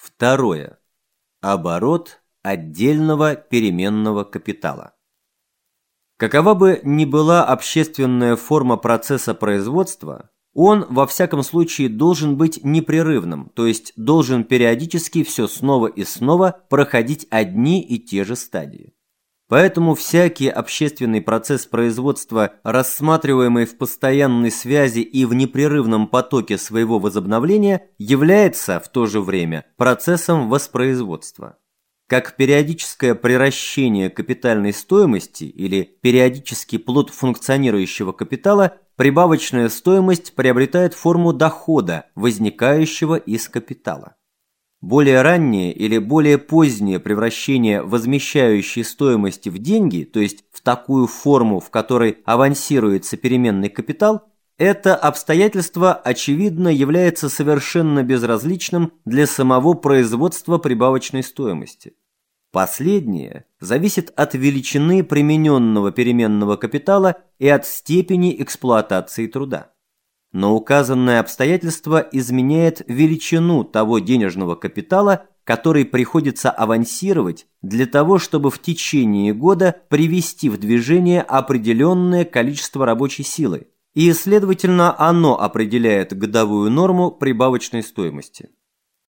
Второе. Оборот отдельного переменного капитала. Какова бы ни была общественная форма процесса производства, он, во всяком случае, должен быть непрерывным, то есть должен периодически все снова и снова проходить одни и те же стадии. Поэтому всякий общественный процесс производства, рассматриваемый в постоянной связи и в непрерывном потоке своего возобновления, является в то же время процессом воспроизводства. Как периодическое приращение капитальной стоимости или периодический плод функционирующего капитала, прибавочная стоимость приобретает форму дохода, возникающего из капитала. Более раннее или более позднее превращение возмещающей стоимости в деньги, то есть в такую форму, в которой авансируется переменный капитал, это обстоятельство, очевидно, является совершенно безразличным для самого производства прибавочной стоимости. Последнее зависит от величины примененного переменного капитала и от степени эксплуатации труда но указанное обстоятельство изменяет величину того денежного капитала, который приходится авансировать для того, чтобы в течение года привести в движение определенное количество рабочей силы, и, следовательно, оно определяет годовую норму прибавочной стоимости.